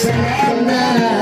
Santa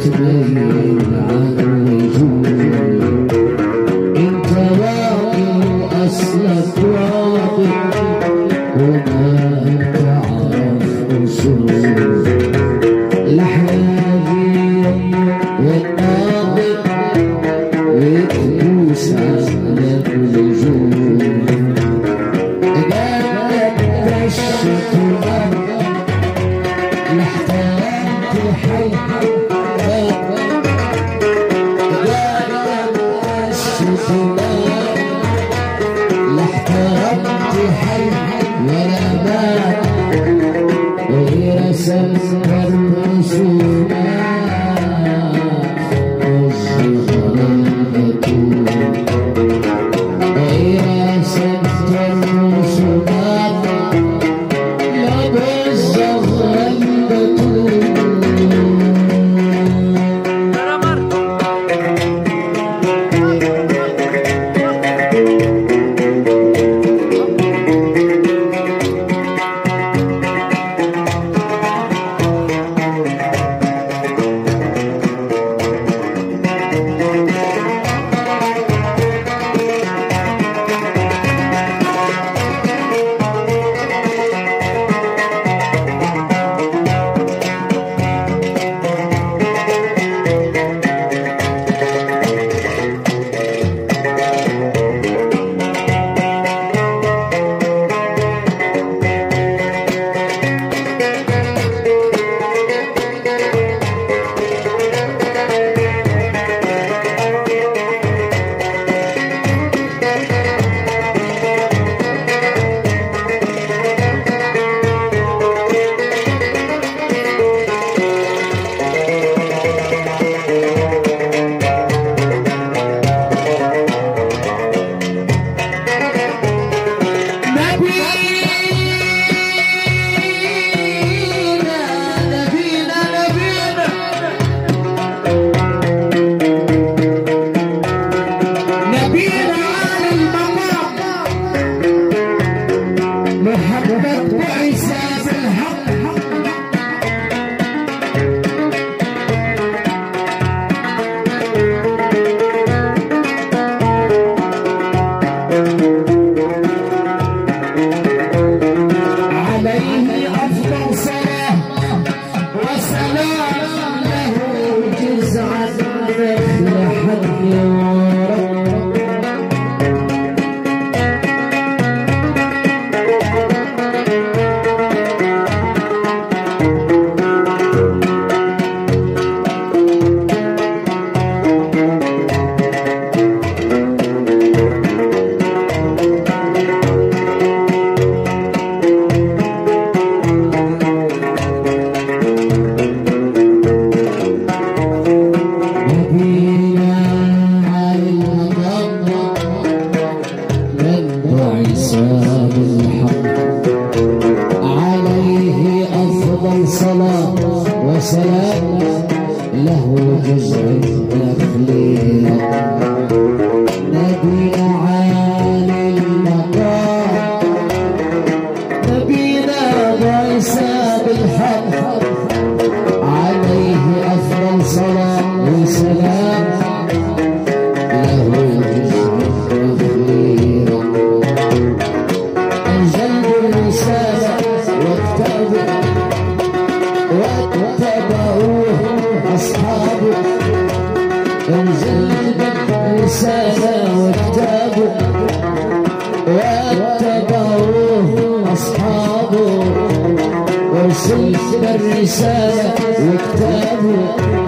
to me, رسالة وكتابه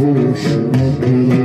Hoşuma gelen